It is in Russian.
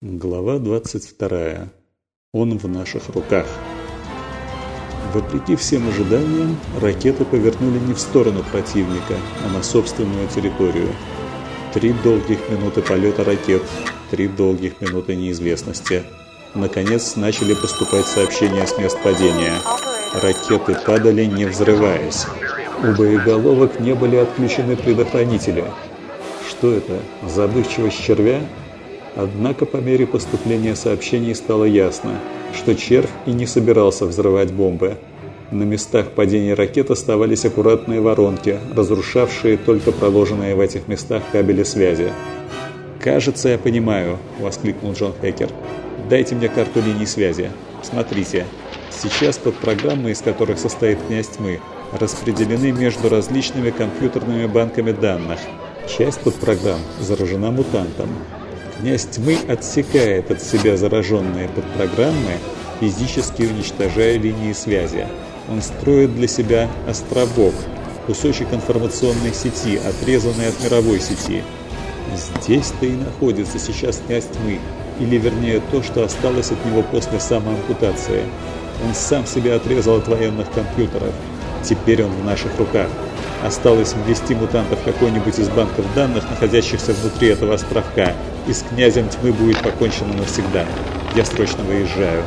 Глава 22. Он в наших руках. Вопреки всем ожиданиям, ракеты повернули не в сторону противника, а на собственную территорию. Три долгих минуты полета ракет, три долгих минуты неизвестности. Наконец начали поступать сообщения с мест падения. Ракеты падали, не взрываясь. У боеголовок не были отключены предохранители. Что это? Забывчивость червя? Однако по мере поступления сообщений стало ясно, что червь и не собирался взрывать бомбы. На местах падения ракет оставались аккуратные воронки, разрушавшие только проложенные в этих местах кабели связи. «Кажется, я понимаю», – воскликнул Джон Хекер. «Дайте мне карту линий связи. Смотрите. Сейчас под программы, из которых состоит князь тьмы, распределены между различными компьютерными банками данных. Часть подпрограмм заражена мутантом, Князь тьмы отсекает от себя зараженные подпрограммы, физически уничтожая линии связи. Он строит для себя островок, кусочек информационной сети, отрезанный от мировой сети. Здесь-то и находится сейчас князь тьмы, или вернее то, что осталось от него после самоампутации. Он сам себя отрезал от военных компьютеров. Теперь он в наших руках. Осталось ввести мутантов какой-нибудь из банков данных, находящихся внутри этого островка, и с князем тьмы будет покончено навсегда. Я срочно выезжаю.